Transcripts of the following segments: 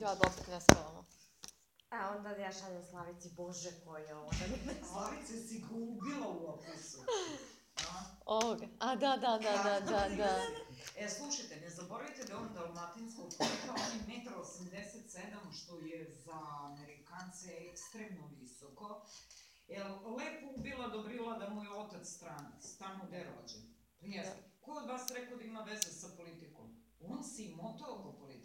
Ja da opet ne spavamo. A onda ja šaljem Slavici, bože ko je ovo, da Slavice si ga ubila u opisu. A? Ovoga. A da, da, da, da, da, da. E, slušajte, ne zaboravite da je on dalmatinskog porekla, on je 1,87 m, što je za Amerikance ekstremno visoko. E, lepo ubila Dobrila da mu je otac stranac, tamo gde je rođen. Jeste. Ko od vas rekao da ima veze sa politikom? On se i motao oko politike.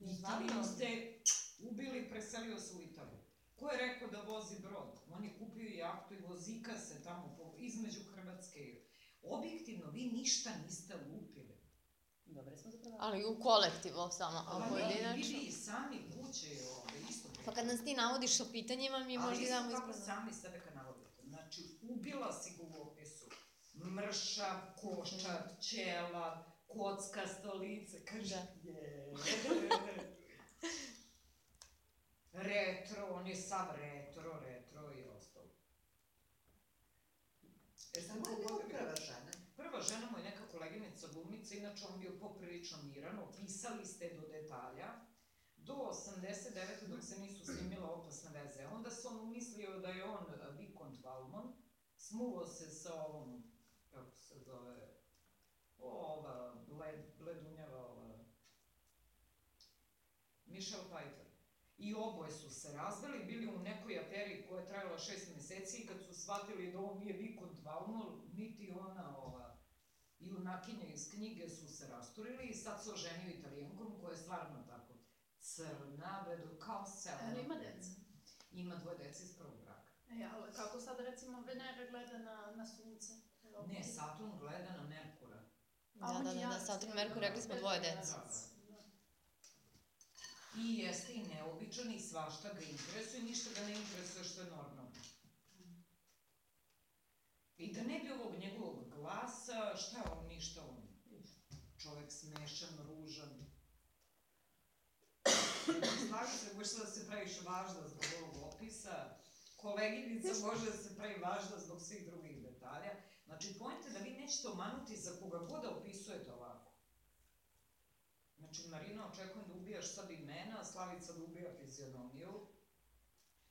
Italiju ste ubili i preselio se u Italiju. Ko je rekao da vozi brod? On je kupio jahtu i vozika se tamo po, između Hrvatske i... Objektivno, vi ništa niste lupili. Dobre smo zapravo. Ali u kolektivu samo, a Pa ne, pojedinačno. vidi i sami kuće je ovde isto. Pa kad nas ti navodiš o pitanjima, mi Ali možda isto damo tako ispravno. sami sebe kad navodite. Znači, ubila si ga u opisu. Mršav, koščar, ćelav, kockasto lice, kaže, Da. je. retro, on je sav retro, retro i ostalo. E sad, ko bila bi- prva žena. Prva žena mu je neka koleginica glumica, inače on bio poprilično miran, opisali ste do detalja. Do 89. dok se nisu snimile opasne veze. Onda se on umislio da je on eh, Vikont Valmon, smuvo se sa ovom, kako se zove, ova, bled, bledunjava, ova, Michelle Pfeiffer. I oboje su se razveli, bili u nekoj aferi koja je trajala šest meseci i kad su shvatili da on nije Vikont Valmon, niti ona ova, junakinja iz knjige su se rasturili i sad se oženio italijankom koja je stvarno tako crna, vedo, kao selo. Ali ima dece. Ima dvoje dece iz prvog braka. E, ali kako sad recimo Venera gleda na, na sunce? Ne, Saturn gleda na Merkura. Da, da, da, da, jarac, Saturn? Merkur, rekli smo dvoje dece. Da, da. I jeste i neobičan i svašta ga interesuje, ništa ga ne interesuje što je normalno. I da ne bi ovog njegovog glasa, šta je on, ništa on, čovek smešan, ružan. Slažem se, možeš da se praviš važna zbog ovog opisa, koleginica može da se pravi važna zbog svih drugih detalja. Znači, pojente da vi nećete omanuti za koga god da opisujete ovako. Znači, Marina, očekujem da ubijaš sad imena, a Slavica da ubija fizionomiju.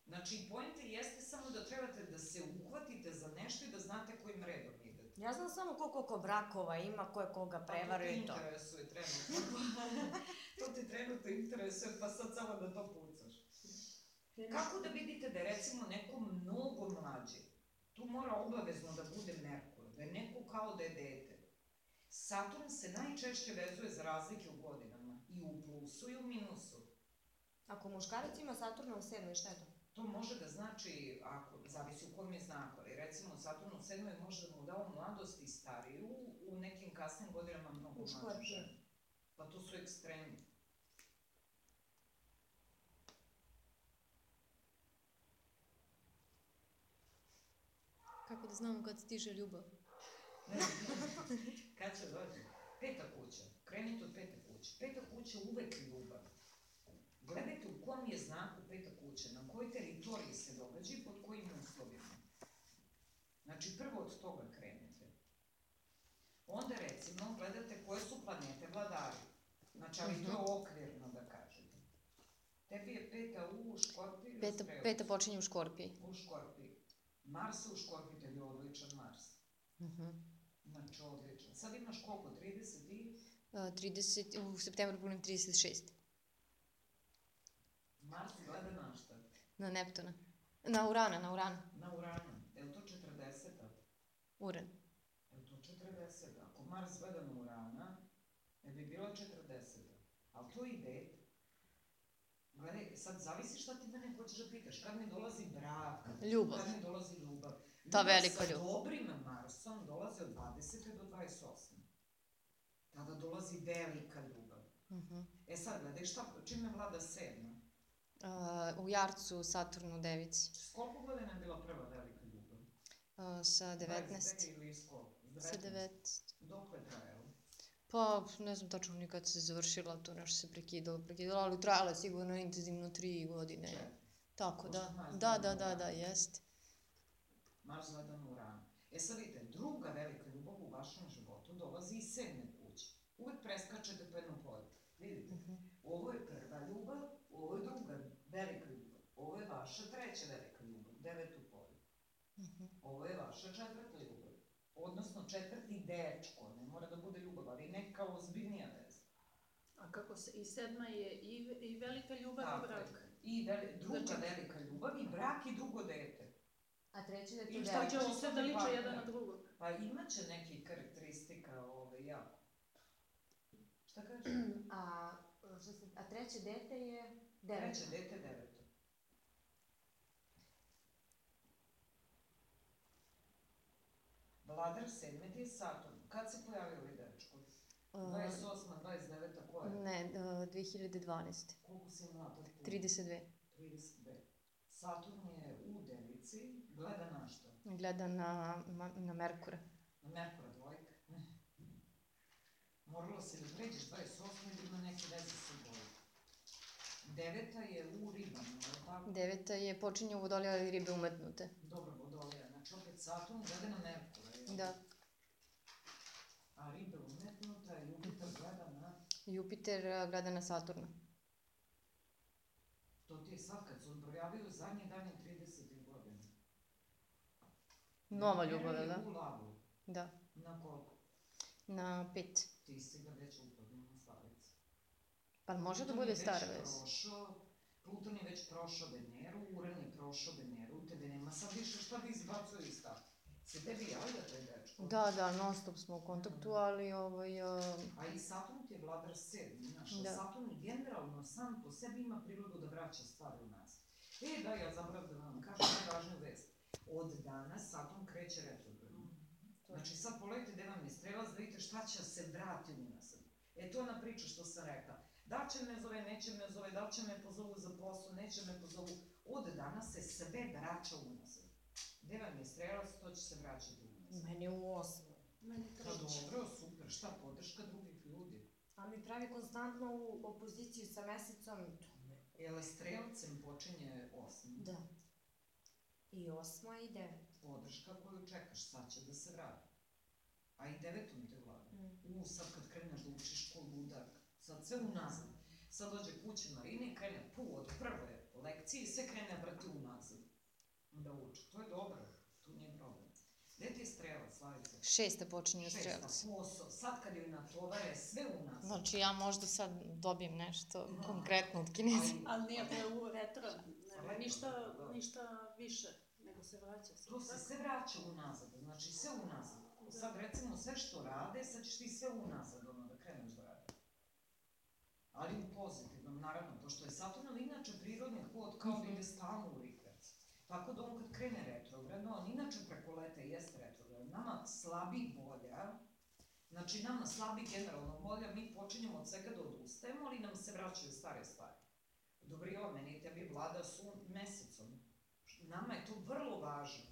Znači, pojente jeste samo da trebate da se uhvatite za nešto i da znate kojim redom idete. Ja znam samo koliko ko brakova ima, ko je koga prevario i to. Pa to te interesuje trenutno. to te trenutno interesuje, pa sad samo da to pucaš. Kako da vidite da je recimo neko mnogo mlađi? Tu mora obavezno da bude Merkur, da je neko kao da je dete. Saturn se najčešće vezuje za razlike u godinama, i u plusu i u minusu. Ako muškarac ima Saturna u sedmoj, šta je to? To može da znači, ako, zavisi u kom je znaku, ali recimo Saturn u sedmoj može da mu dao mladost i stariju, u nekim kasnim godinama mnogo Škorpiju. ženu. Pa to su ekstremi. Kako da znamo kad stiže ljubav? Kad će dođe? Peta kuća. Krenite od pete kuće. Peta kuća uvek ljubav. Gledajte u kom je znaku peta kuća, na kojoj teritoriji se događa i pod kojim uslovima. Znači, prvo od toga krenete. Onda, recimo, gledate koje su planete vladari. Znači, ali to je okvirno da kažete. Tebi je peta u Škorpiju ili Peta, peta počinje u Škorpiji. U Škorpiji. Mars u Škorpiji, tebi je odličan Mars. Mhm. Znači, odličan. Sad imaš koliko? 30 i... Uh, 30, u septembru punim 36. Mars gleda na šta? Na Neptuna. Na Urana, na Urana. Na Uranu. Je li to 40-a? Uran. Je li to 40-a? Ako Mars gleda na Urana, ne bi bilo 40-a. Ali to ide. Gledaj, sad zavisi šta ti mene hoćeš da pitaš. Kad mi dolazi brak? Ljubav. Kad mi dolazi ljubav? Ta velika sa ljubav. dobrim Marsom dolazi od 20. do 28. Tada dolazi velika ljubav. Mhm. E sad, gledaj šta, čime vlada sedma? Uh, u Jarcu, Saturnu, Devici. S koliko godina je bila prva velika ljubav? Uh, sa 19. 22 ili s koliko? S Sa 19. Dok je trajalo? Pa, ne znam tačno ni kad se završila, to nešto se prekidalo, prekidalo, ali trajala je sigurno intenzivno tri godine. Čet. Tako, da. Da, da, da, da, jeste. Mars u ran. E sad vidite, druga velika ljubav u vašem životu dolazi iz sedme kuće. Uvek preskačete po jednom polju. Vidite, uh -huh. ovo je prva ljubav, ovo je druga velika ljubav, ovo je vaša treća velika ljubav, devetu polju. Uh -huh. Ovo je vaša četvrta ljubav. Odnosno četvrti dečko, ne mora da bude ljubav, ali neka ozbiljnija veza. A kako se, i sedma je i, i velika ljubav Tako i brak. je. I veli, druga Znači- velika ljubav i brak i drugo dete. A treći da I šta će ovo sve da liče jedan na drugog? Pa imaće nekih karakteristika ove, jako. Šta kažeš? A, što se, a treće dete je devet. Treće dete deveto. Vladar sedme ti je Saturn. Kad se pojavio ovaj dečko? Uh, 28. 29. ko je? ne, uh, 2012. Koliko si mlad? od puta? 32. 32. Saturn je u Devici, gleda na što? Gleda na, na Merkura. Na Merkura dvojka. Moralo se da pređeš 28. i da ima neke veze sa bojom. Deveta je u ribama, je li tako? Deveta je počinje u vodolju, ali ribe umetnute. Dobro, vodolija. Znači opet Saturn gleda na Merkura, Да. Юпитер гледа на Сатурна. То ти е сад, като се отброявaju zadnje dane 30 години. Нова любов, да? Лаво. Да. На колко? На 5. Ти сега вече на старец. Па може да бъде старец. Плутон е вече проша Венеру, Уран е проша Венеру, тебе нема са више, що да избацува и стат. Tebe nema sad više šta da izbacuje iz ta. Se tebi javlja taj dečko. Da, da, non stop smo u kontaktu, ali ovaj, uh, A i Saturn ti je vladar sedmi, znaš, Da. Saturn generalno sam po sebi ima prirodu da vraća stvari u nas. E, da, ja zaboravim da vam kažem najvažniju vest. Od danas Saturn kreće retrogradno. Znači sad pogledajte gde vam je strelac da vidite šta će se vrati unazad. E to je ona priča što sam rekla. Da će me zove, neće me zove, da će me pozovu za posao, neće me pozovu. Od danas se sve vraća unazad. Gde vam je strelac, to će se vraćati unazad. Meni u osmu. Meni Pa treći. dobro, super, šta, podrška drugih ljudi. A mi pravi konstantno u opoziciju sa mesecom. Jel strelcem počinje osmi? Da. I osma i devet. Podrška koju čekaš, sad će da se vrati. A i devetom te vlada. Mm. U, sad kad kreneš da učiš ko ludak, sad sve unazad. Sad dođe kući Marina i krene pu od prve lekcije i sve krene. Da uči. To je dobro, tu nije problem. Gde ti je strela, Slavica? šesta počinje Šesta, strelac. posao. Sad kad joj natovare sve unazad. Znači ja možda sad dobijem nešto konkretno od kineza. Ali- Ali nije to je u retro, Retro, ne, ništa, da. ništa više, nego se vraća se. To se sve vraća unazad, znači sve unazad. Sad recimo sve što rade, sad ćeš ti sve unazad ono da kreneš da radi. Ali u pozitivnom, naravno, pošto je Saturnov inače prirodni hod kao da ide stalno u. Tako da on kad krene retrogradno, on inače preko leta jeste retrogradno. Nama slabi volja, znači nama slabi generalno volja, mi počinjemo od svega da odustajemo, ali nam se vraćaju stare stvari. Dobri o meni i tebi vlada su mesecom. Nama je to vrlo važno.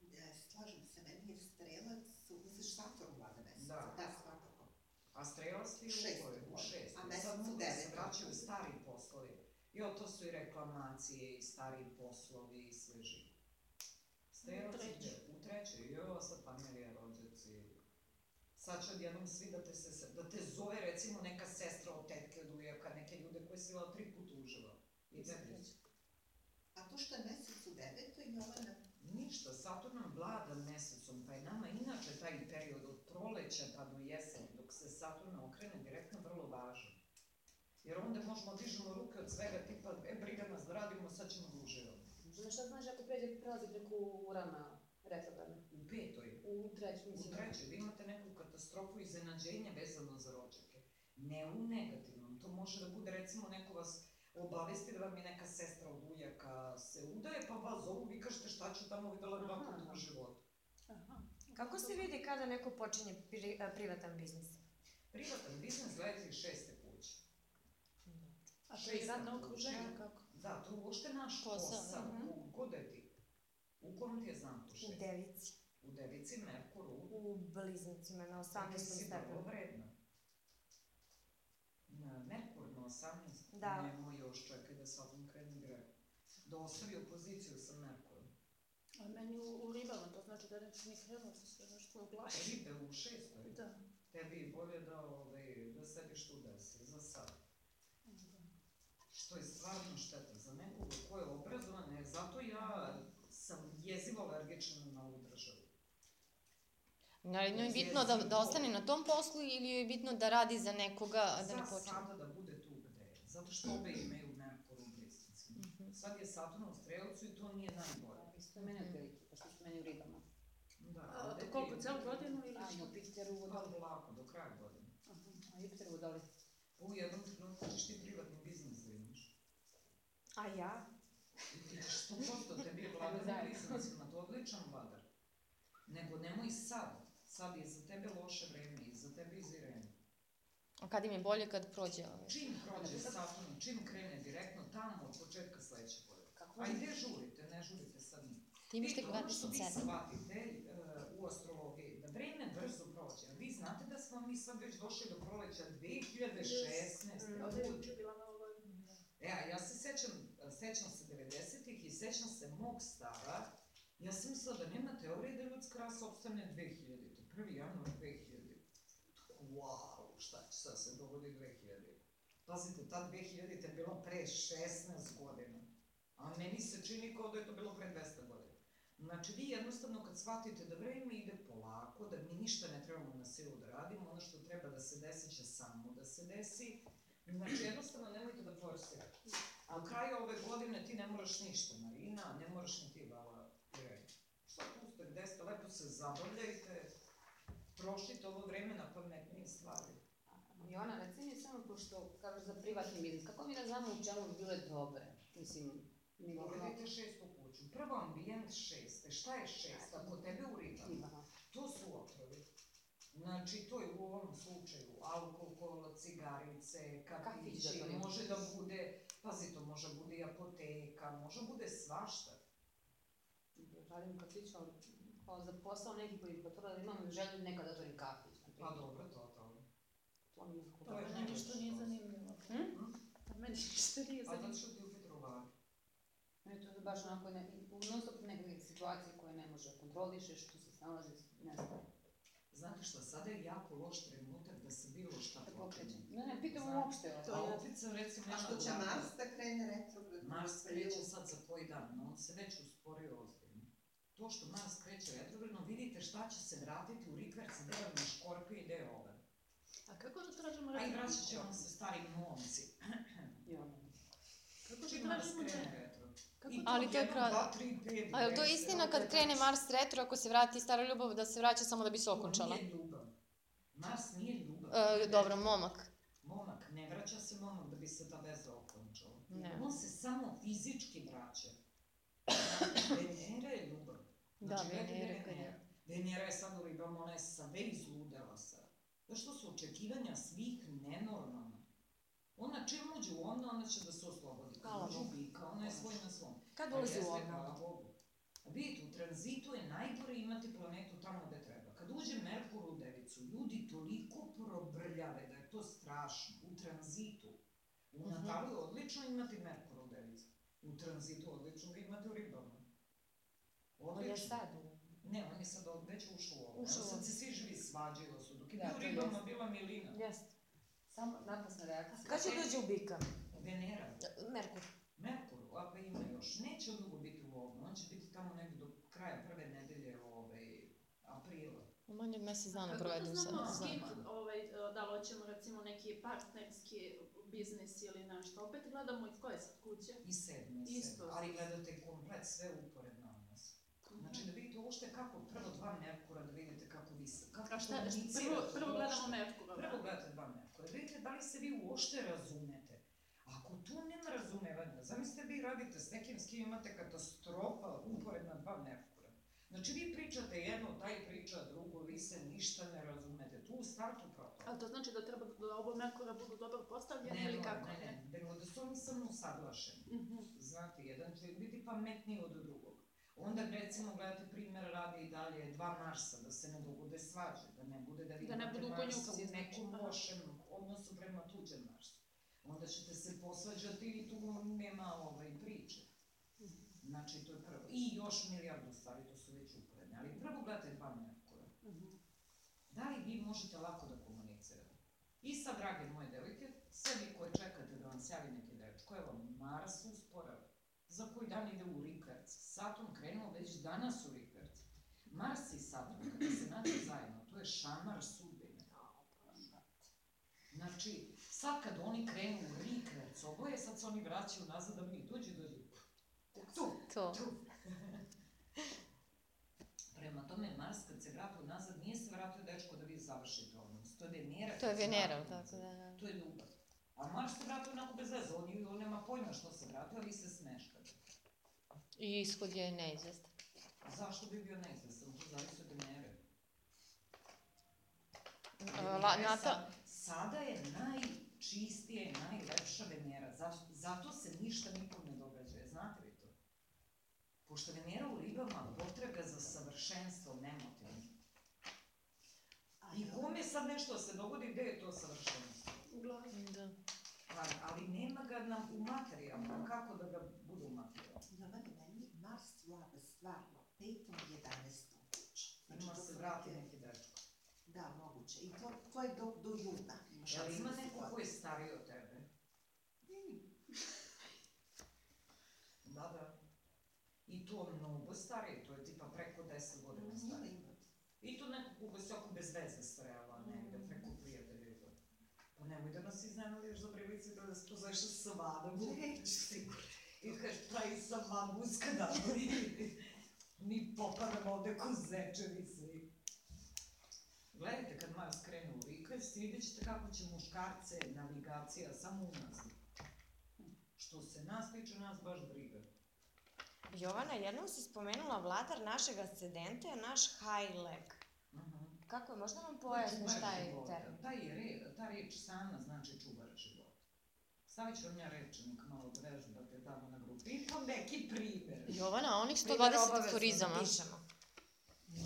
Ja, slažem se, meni je strelac, uzeš Saturn vlada mesec. Da. Da, svakako. A strelac ti je Šest u? U šest. A mesec Sad u mogu da se devet. vraćaju stari Jo, to su i reklamacije i stari poslovi i sve živo. Trećoj. ide u trećoj. Jo, sad familija, rođaci. Sad će odjednom svi da te, se, da te zove recimo neka sestra od tetke od ujaka, neke ljude koje si videla tri puta uživa. I tebi. A to što je mesec u devetoj, Jovana, Ništa, Saturn nam vlada mesecom, pa je nama inače taj period od proleća pa do jeseni, dok se Saturn okrene direktno. Jer onda možemo dižemo ruke od svega tipa, e, briga nas da radimo, sad ćemo da uživamo. Znaš šta znači ako pređe, prelazi preko Urana retrogradno? U petoj, U trećem, u mislim. trećoj, vi imate neku katastrofu i iznenađenje vezano za rođake. Ne u negativnom, to može da bude recimo neko vas obavesti da vam je neka sestra od ujaka se udaje, pa vas zovu, vi kažete šta ću tamo videla dva puta aha. u životu. Aha. Kako se vidi kada neko počinje pri, a, privatan biznis? Privatan biznis gleda iz šeste. A to je radno okruženje, kako? Da, to je uopšte naš Posao, posao. mhm. U kod je ti? U kom ti je znam to U šest? devici. U devici, Merkur, u... U bliznicima na 18. Ti si vrlo stepenu. vredna. Na Merkur na 18. Da. Nemo još, čekaj da sad vam krene gre. Da ostavi opoziciju sa Merkurom. A meni u, u ribama, to znači da neće ni krenuo sa sve nešto u glavi. Ribe u šestoj. Da. Tebi bolje da, ovaj, da sediš tu za sad. Što je stvarno šteta za nekoga ko je obrazovan, jer zato ja sam jezivo alergična na Da li njoj je bitno da, da ostane na tom poslu ili je bitno da radi za nekoga, a da ne počne? sada da bude tu gde je. Zato što obe imaju Merkur u bliznici. Mhm. Sad je Saturn u strelcu i to nije najbolje. Isto je meni otprilike, pošto su meni u ribama. Da, A, ti- koliko, celu godinu ili A, što? Jupiter u Pa polako, do kraja godine. Aha, A Jupiter u vodoli. U jednom trenutku ćeš ti privatni da imaš. A ja? Ćeš 100% tebi je vladar u zajedno. biznisima, to je odličan vladar. Nego nemoj sad. Sad je za tebe loše vreme i za tebe izirene. A kad im je bolje kad prođe ovaj? Čim prođe Saturn, čim krene direktno tamo od početka sledeće godine. Kako A i ne žurite, ne žurite sad ni. Ti imaš tek Vidite, ono što vi 27. shvatite uh, u astrologiji, da vreme brzo prođe. Vi znate da smo mi sad već došli do proleća 2016. Mm, ljudi. Ovdje je juče bila nova godina. E, a ja se sećam, sećam se 90-ih i sećam se mog stara. Ja sam mislila da nema teorije da ljudska rasa opstane 2000. 1. januar 2000. Wow, šta će sad se dogodi 2000. Pazite, ta 2000 je bilo pre 16 godina. A meni se čini kao da je to bilo pre 200 godina. Znači, vi jednostavno kad shvatite da vreme ide polako, da mi ništa ne trebamo na silu da radimo, ono što treba da se desi će samo da se desi, Znači, jednostavno nemojte da forsirate. A u kraju ove godine ti ne moraš ništa, Marina, ne moraš ni ti, Vala, Irene. Šta puste, gde ste, lepo se zabavljajte, trošite ovo vreme na pametnije stvari. I ona, reci mi samo, pošto kažeš za privatni biznis, kako mi da znamo u čemu bi bile dobre? Mislim, mi Pogledajte šestu kuću. Prvo ambijent šeste. Šta je šesta? Kod tebe u. Aha. To su otrovi. Znači, to je u ovom slučaju alkohol, cigarice, Kafić kafići, da to ne može da bude, pazi, to može bude i apoteka, može bude svašta. Radim kafić, ali kao za posao neki koji potvrdila da imam želju nekad da otvorim kafić. Pa dobro, to, to. To mi je nekako To je Meni ništa nije zanimljivo. Hm? A Meni ništa nije A zato zanimljivo. što ti u Petrovaru. Meni to je baš onako ne, non stop neke situacije koje ne može kontrolišeš, tu se snalazi, ne znam, Znate šta, sada je jako loš trenutak da se bilo šta da pokreće. Ne, ne, pitam uopšte. To A je- opet sam recimo A što će od- Mars da krene retrograd? Mars kreće sad za koji dan, no on se već usporio ozbiljno. To što Mars kreće retrogradno, vidite šta će se vratiti u rikverc, gde vam je škorpio i gde je ovan. A kako da tražimo A i recimo? vraćat će vam se stari momci. Kako da tražimo da... Kako to- Ali to je pet, A je li to istina kad krene Mars? Retro, ako se vrati stara ljubav, da se vraća samo da bi se okončala? Nije ljubav. Mars nije ljubav. E, dobro, momak. Momak, ne vraća se momak da bi se ta veza okončala. Ne. On se samo fizički vraća. Venera je ljubav. Da, Znači, gledajte Venera kad je- Venera. Venera je sad u ribama, ona je sve izludela sad. Zato što su očekivanja svih nenormalna. Ona čim uđe u ono, ona će da se oslobodi. Hvala Kad uđe u Bogu. bika, ona je svoj na svom. Kad ulazi u. A vidite, u tranzitu je najgore imati planetu tamo gde treba. Kad uđe Merkur u devicu, ljudi toliko probrljave da je to strašno. U tranzitu. U Mhm. Natalu je odlično imati Merkur u devici. U tranzitu odlično ga imate u ribama. On je Odlično. sad. Ne, on je sad od- već ušao u ovo. Ušao u Sad se svi živi svađaju su. Dok je Da, bio u ribama, jest. bila Milina. Jeste. Samo napasna reakcija. Kad će dođe u bika? Venera. Merkur. Merkur, a pa ima još. Neće dugo biti u ovom. On će biti tamo negdje do kraja prve nedelje ovaj, aprila. Manje od mjesec dana Kako provedu da sad. znamo s kim, ovaj, da li hoćemo recimo neki partnerski biznis ili nešto? Opet gledamo iz koje sad kuće? I sedme, i Isto. sedme. Ali gledate komplet sve uporedno od nas. Znači da vidite uopšte kako, prvo dva Merkura, da vidite kako vi se, kako šta, komunicirate prvo, prvo gledamo. Merkura, Prvo da? gledate dva Merkura, da vidite da li se vi uopšte razumete. Razumevanja, zamislite vi radite s nekim s kim imate katastrofa uporedna dva Merkura. Znači vi pričate jedno, taj priča drugo, vi se ništa ne razumete. Tu u startu propalo. Ali to znači da treba da oba Merkura budu dobro postavljeni Ne, ili ne, kako? ne, ne, nego da su oni samo usaglašeni. Mhm. Znate, jedan će biti pametniji od drugog. Onda recimo gledate primjer radi i dalje dva Marsa, da se ne dogode svađe, da ne bude da vi Da ne imate Marsa u znači, nekom lošem odnosu prema tuđem. Onda ćete se posvađati i tu nema ovaj priče. Znači, to je prvo. I još milijardu stvari, to su već uporedne. Ali prvo gledate dva Merkura. Mhm. Da li vi možete lako da komunicirate? I sad, drage moje devojke, sve vi koje čekate da vam se javi neki dečko, evo, Mars usporava. Za koji dan ide u Rikverc. Saturn krenuo već danas u Rikverc. Mars i Saturn, kada se nađu zajedno, to je šamar sudbine. Znači, sad kad oni krenu u rikret oboje, sad se oni vraćaju nazad da mi dođi, dođi. Tu, To. tu. Prema tome, Mars kad se vratio nazad, nije se vratio dečko da vi završite odnos. To je Venera. To je Venera, tako da, da. To je ljubav. A Mars se vratio onako bez veze, on, on nema pojma što se vratio, a vi se smeškate. I ishod je neizvestan. Zašto bi bio neizvestan? To zavisi od Venere. A, La, Nata, Sada je najčistija i najlepša Venera. Zato, zato se ništa nikom ne događa. Znate li to? Pošto Venera u ribama potraga za savršenstvom nemotivno. I kome sad nešto se dogodi, gde je to savršenstvo? U glavi. da. Pa, ali nema ga nam u materijalnom. Kako da ga bude u materijalnom? Jovana, meni Mars stvarno petom i jedanestom. Znači, Ima se vrati neki dečko. Da, moguće. I to, to je do, do juna. Jel šanse ima da neko ko je stariji od tebe? Da, da. I to mnogo stariji, to je tipa preko 10 godina Ima, stariji. ima. I to neko koga se oko bez veze strela negde, preko prijatelja i. Pa nemoj da nas iznenadiš za prilici da nas pozoveš sa vadom. Neću sigurno. I kažeš, pravi sam mamuska da mi, mi popadamo ovde ko zečevi. Gledajte, kad Mars krene u Rikvest, vidjet ćete kako će muškarce navigacija samo unazad. Što se nas tiče, nas baš briga. Jovana, jednom si spomenula vladar našeg ascendenta je naš high leg. Mhm. Kako je, možda nam pojasniš Čuvar šta je termin? Taj je re, ta reč sama znači čuvar života. Stavit ću vam ja rečenik malo da vežbate tamo na grupi. I to neki primer. Jovana, onih Primer 120 obavezno aforizama, Pišemo.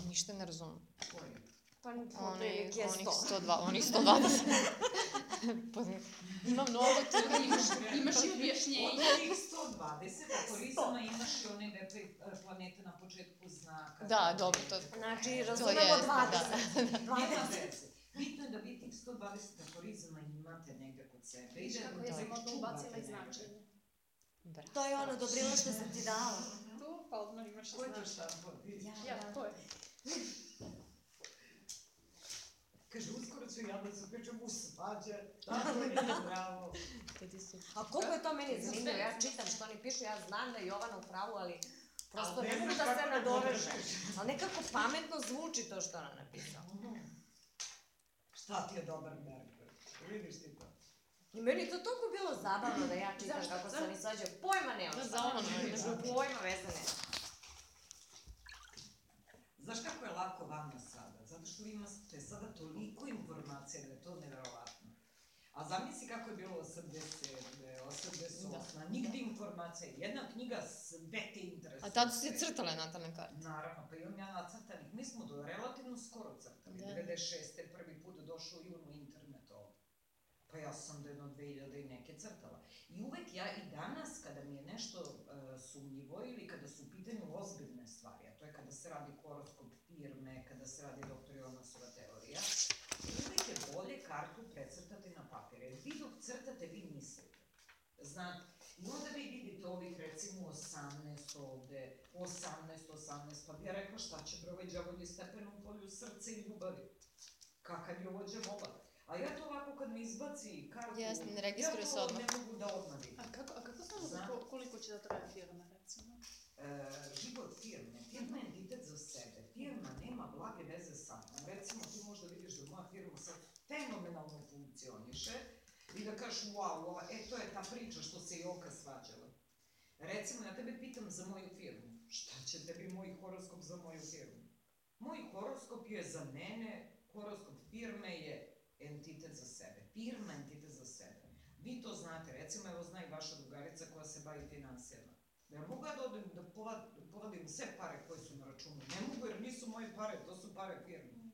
ništa ne razumem. Koji? Pa Oni, otprilike je onih 100. 102, onih 120. pa, ima mnogo tu. Imaš, imaš i objašnjenje. Od ovih 120 aforizama imaš i one lepe e, planete na početku znaka. Da, dobro, to Znači, To razumemo jeste, 20. Nema 20. veze. Bitno je da vi tih 120 aforizama imate negde kod sebe. i da- kako da je ih samo čuvate ubacila i značenje. Bravo. To je ono dobrilo što sam ti dala. Tu, pa odmah imaš Ko je to značenje. štampo? Ja, Ja, da. to je. Uskoro ću ja da se pričam u svađa. Tako je, su... A koliko je to meni zanimljivo, ja čitam što oni pišu, ja znam da je Jovana u pravu, ali prosto ne mogu znaš da se kako nadoveže. Ali nekako pametno zvuči to što ona napisala. Šta ti je dobar Merkur? Vidiš ti to? I meni je to toliko bilo zabavno da ja čitam Zašto? kako se oni svađaju. Pojma nemam. Da, šta za ono, ne, da. Pojma veze nema. Znaš kako je lako vama sada? Zato što vi imate sada toliko informacija da je to neverovatno. A zamisli kako je bilo 87. 88. Da. Nigde informacija. Jedna knjiga sve te interesuje. A tad su se crtale natalne karte. Naravno, pa imam ja nacrtanih. Mi smo do relativno skoro crtali. Da. 96. prvi put došao junu internet ovdje. Pa ja sam do jedno 2000 i neke crtala. I uvek ja i danas kada mi je nešto uh, sumnjivo ili kada su u pitanju ozbiljne stvari, a to je kada se radi horoskop firme, kada se radi doktor Jomasova teorija, uvek je bolje kartu precrtati na papir. Jer vi dok crtate, vi mislite. Znate, i onda vi vidite ovih recimo 18 ovde, 18, 18, pa bi ja rekla šta će bre ovaj đavolji stepen u polju srca i ljubavi. Kakav je ovo đavola? A ja to ovako kad mi izbaci kartu, Jasno, ne registruje se ja odmah. to ne mogu da odmah vidim. A kako, a kako znamo Znam. ko- koliko će da traje firma, recimo? E, život firme, firma je entitet za sebe. Firma nema blage veze sa mnom. Recimo, ti možda vidiš da moja firma sad fenomenalno funkcioniše i da kažeš, wow, ova, e, to je ta priča što se Joka svađala. Recimo, ja tebe pitam za moju firmu. Šta će tebi moj horoskop za moju firmu? Moj horoskop je za mene, horoskop firme je entitet za sebe. Firma entitet za sebe. Vi to znate, recimo, evo zna i vaša drugarica koja se bavi finansijama. Ja mogu ja da odem da povad- povadim sve pare koje su na računu? Ne mogu jer nisu moje pare, to su pare firme.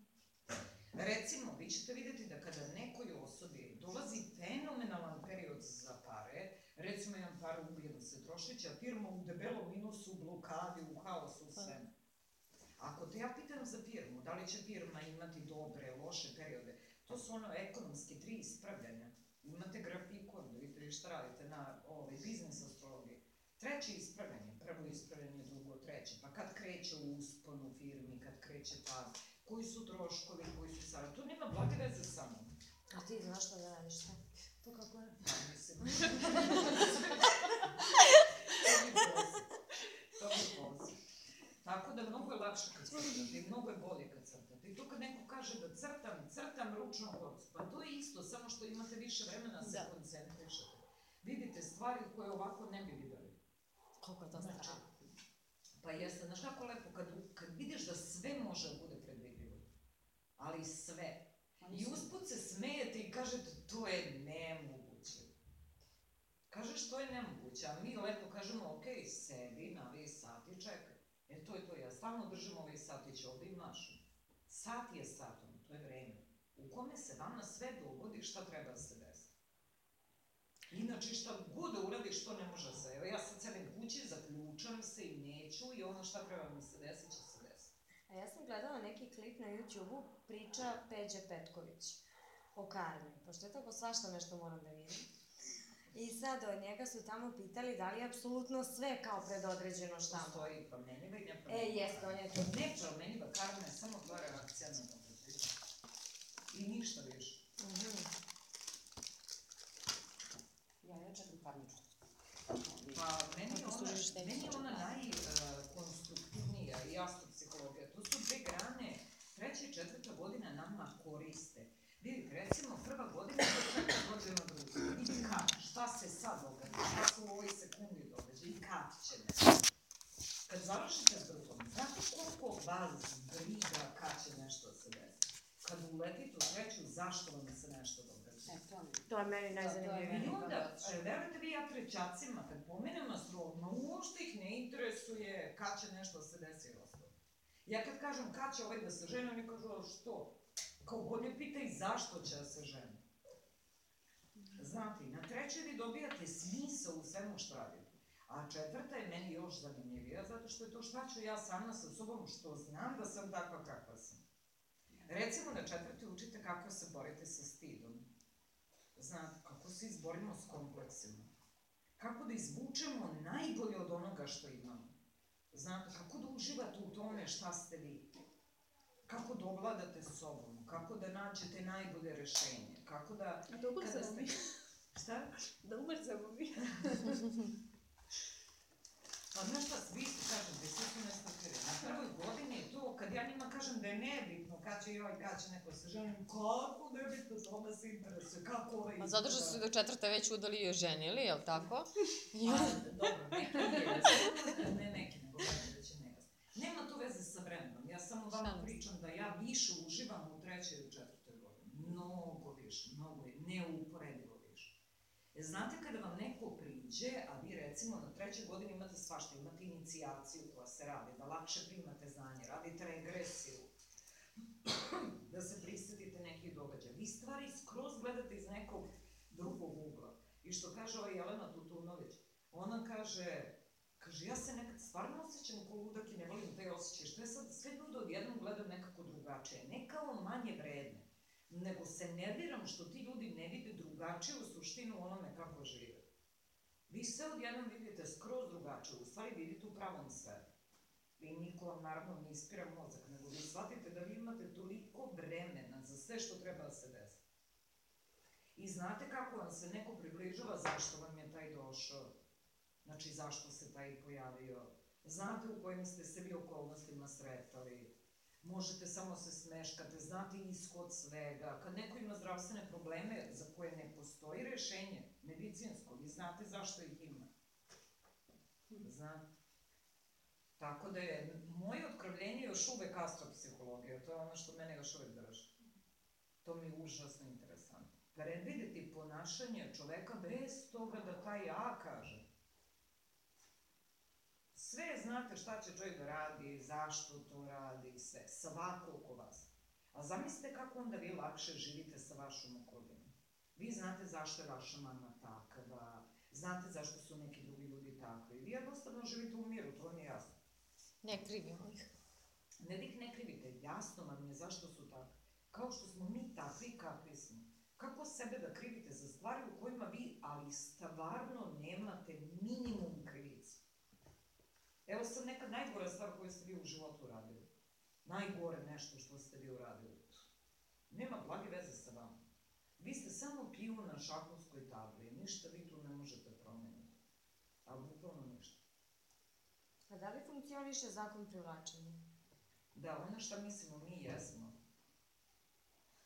Recimo, vi ćete vidjeti da kada nekoj osobi dolazi fenomenalan period za pare, recimo imam par ubijen se trošića, firma u debelom minusu, u blokadi, u haosu, u svemu. Ako te ja pitam za firmu, da li će firma imati dobre, loše periode, to su ono ekonomske tri ispravljanja. Imate grafikon, da vidite šta radite na ovaj, biznis astrologiji. Treće ispravljanje, prvo ispravljanje, drugo, treće. Pa kad kreće uspon u firmi, kad kreće pad, koji su troškovi, koji su sada, to nema blage veze sa mnom. A ti znaš šta da radiš šta? To kako je? Pa mislim... to mi posao. Tako da mnogo je lakše kad crtate i mnogo je bolje kad crtate. I to kad neko kaže da crtam, crtam ručno bocu. Pa to je isto, samo što imate više vremena da se Da. koncentrišete. Vidite stvari koje ovako ne bi videli. Koliko je to Znači. Pa jeste, znaš kako lepo, kad, kad vidiš da sve može da. Ali sve. Oni I usput se smejete i kažete to je nemoguće. Kažeš to je nemoguće, a mi lepo kažemo ok, sedi, navi sat i čekaj. E to je to, ja stalno držim ovaj satić ovde i mašem. Sat je satom, to je vreme. U kome se vama sve dogodi šta treba da se desi. Inače šta god da uradiš, to ne može se. Evo ja sad sedim kući, zaključam se i neću i ono šta treba mi se desiti. A ja sam gledala neki klip na YouTube-u, priča Peđe Petković o karmi, pošto je tako svašta nešto moram da vidim. I sad od njega su tamo pitali da li je apsolutno sve kao predodređeno šta mu. Postoji promenljiva i E, nepromenljiva. jeste, on je to Nepromenljiva karma je samo tvoja reakcija na događaj. I ništa više. Mhm. Ja ne čekam parničku. Pa meni je ona, meni je ona najkonstruktivnija i astropsihologija. To su dve grane, treća i četvrta godina nama koriste. Vidite, recimo prva godina je četvrta godina druga. I kad, šta se sad događa, šta se u ovoj sekundi događa i kad će nešto. Kad završite s drugom, znate koliko vas briga kad će nešto da se desi? Kad uletite u treću, zašto vam se nešto događa? E, to. To je meni To je najzanimljivije. meni. I onda, e, verujte vi ja trećacima, kad pomenem astrolog, ma uopšte ih ne interesuje kad će nešto da se desi i ostalo. Ja kad kažem kad će ovaj da se žene, oni kažu, a što? Kao god ne pita i zašto će da se žene. Znate, na trećoj vi dobijate smisao u svemu što radite. A četvrta je meni još zanimljivija, zato što je to šta ću ja sama sa sobom, što znam da sam takva kakva sam. Recimo na četvrtoj učite kako se borite sa stidom. Znate, kako se izborimo s kompleksima. Kako da izvučemo najbolje od onoga što imamo. Znate, kako da uživate u tome šta ste vi. Kako da ovladate sobom, kako da nađete najbolje rešenje, kako da... A da ubrzamo ste... mi. Šta? Da ubrzamo mi. Pa znaš šta, vi ste kažete, svi su nestrpljivi. Na prvoj godini je to, kad ja njima kažem da je nebitno kad će joj, kad će neko se ženi, kako nebitno, ona se interesuje, kako ovaj Pa zato što su do četvrte već udali i oženili, jel tako? Pa, dobro, neki jesu, ne neki, da će. Nema to veze sa vremenom, ja samo Šta pričam da ja više uživam u trećoj i četvrtoj godini. Mnogo više, mnogo, neuporedivo više. E, Znate kada vam neko priđe, a vi recimo na trećoj godini imate svašta, imate inicijaciju koja se radi, da lakše primate znanje, radite regresiju, da se prisetite nekih događaja. Vi stvari skroz gledate iz nekog drugog ugla. I što kaže ova Jelena Tutunović, ona kaže, ja se nekad stvarno osjećam ko ludak i ne volim taj osjećaj, što je sad sve ljude odjednom gledam nekako drugačije, ne kao manje vredne, nego se nerviram što ti ljudi ne vide drugačiju suštinu onome kako žive. Vi sve odjednom vidite skroz drugačije, u stvari vidite u pravom svetu. I niko vam naravno ne ispira mozak, nego vi shvatite da vi imate toliko vremena za sve što treba da se desi. I znate kako vam se neko približava, zašto vam je taj došao, znači zašto se taj pojavio, znate u kojim ste se vi okolnostima sretali, možete samo se smeškate, znate ishod svega, kad neko ima zdravstvene probleme za koje ne postoji rešenje medicinsko, vi znate zašto ih ima. Znate. Tako da je, moje otkrovljenje je još uvek astropsihologija, to je ono što mene još uvek drži. To mi je užasno interesantno. Predvideti ponašanje čoveka bez toga da taj ja kaže. Sve znate šta će čovjek da radi, zašto to radi, sve, svako oko vas. A zamislite kako onda vi lakše živite sa vašom okolinom. Vi znate zašto je vaša mama takva, znate zašto su neki drugi ljudi takvi. Vi jednostavno živite u miru, to vam je jasno. Ne krivimo ih. Ne da ih ne krivite, jasno vam je zašto su takvi. Kao što smo mi takvi kakvi smo. Kako sebe da krivite za stvari u kojima vi, ali stvarno nemate minimum. Evo sad neka najgora stvar koju ste vi u životu uradili. Najgore nešto što ste vi uradili. Nema blage veze sa vama. Vi ste samo piju na šahovskoj tabli, ništa vi tu ne možete promeniti. Ali bukvalno ništa. A da li funkcioniše zakon privlačenja? Da, ono šta mislimo mi jesmo.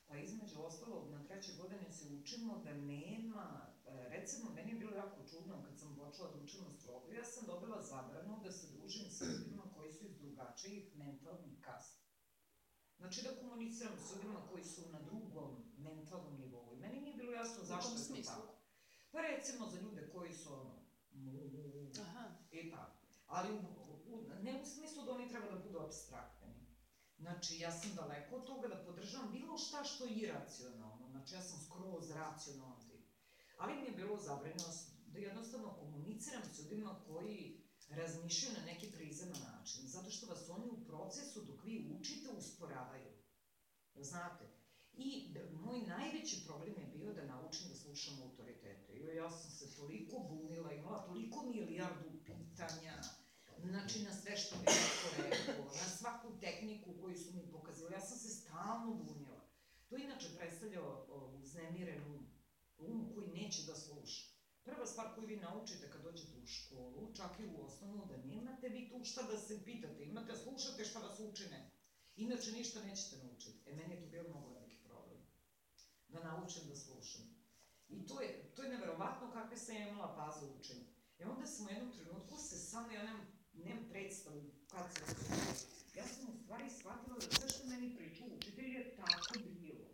Pa između ostalog, na trećoj godini se učimo da nema, recimo, meni je bilo jako čudno kad počela da učim astrologiju, ja sam dobila zabranu da se družim sa ljudima koji su iz drugačijih mentalnih kasta. Znači da komuniciram s ljudima koji su na drugom mentalnom nivou. I meni nije bilo jasno zašto je to smislu? tako. Pa recimo za ljude koji su ono, Aha. i tako. Ali u, u, ne u smislu da oni treba da budu abstraktni. Znači, ja sam daleko od toga da podržavam bilo šta što je iracionalno. Znači, ja sam skroz racionalan tip. Ali mi je bilo zabranjeno da jednostavno komuniciram s ljudima koji razmišljaju na neki prizeman način. Zato što vas oni u procesu dok vi učite usporavaju. Znate? I da, moj najveći problem je bio da naučim da slušam autoritete. I ja sam se toliko bunila, imala toliko milijardu pitanja, znači na sve što mi neko rekao, na svaku tehniku koju su mi pokazali, ja sam se stalno bunila. To inače predstavlja uznemirenu um koji neće da sluša. Prva stvar koju vi naučite kad dođete u školu, čak i u osnovnu, da nemate vi tu šta da se pitate, imate slušate šta vas učine. Inače ništa nećete naučiti. E, meni je to bio mnogo veliki problem. Da naučim da slušam. I to je, to je neverovatno kakve sam imala paze u učenju. I onda sam u jednom trenutku se samo, ja nemam, nemam predstavu kad sam se Ja sam u stvari shvatila da sve što meni pričao učitelj je tako bilo.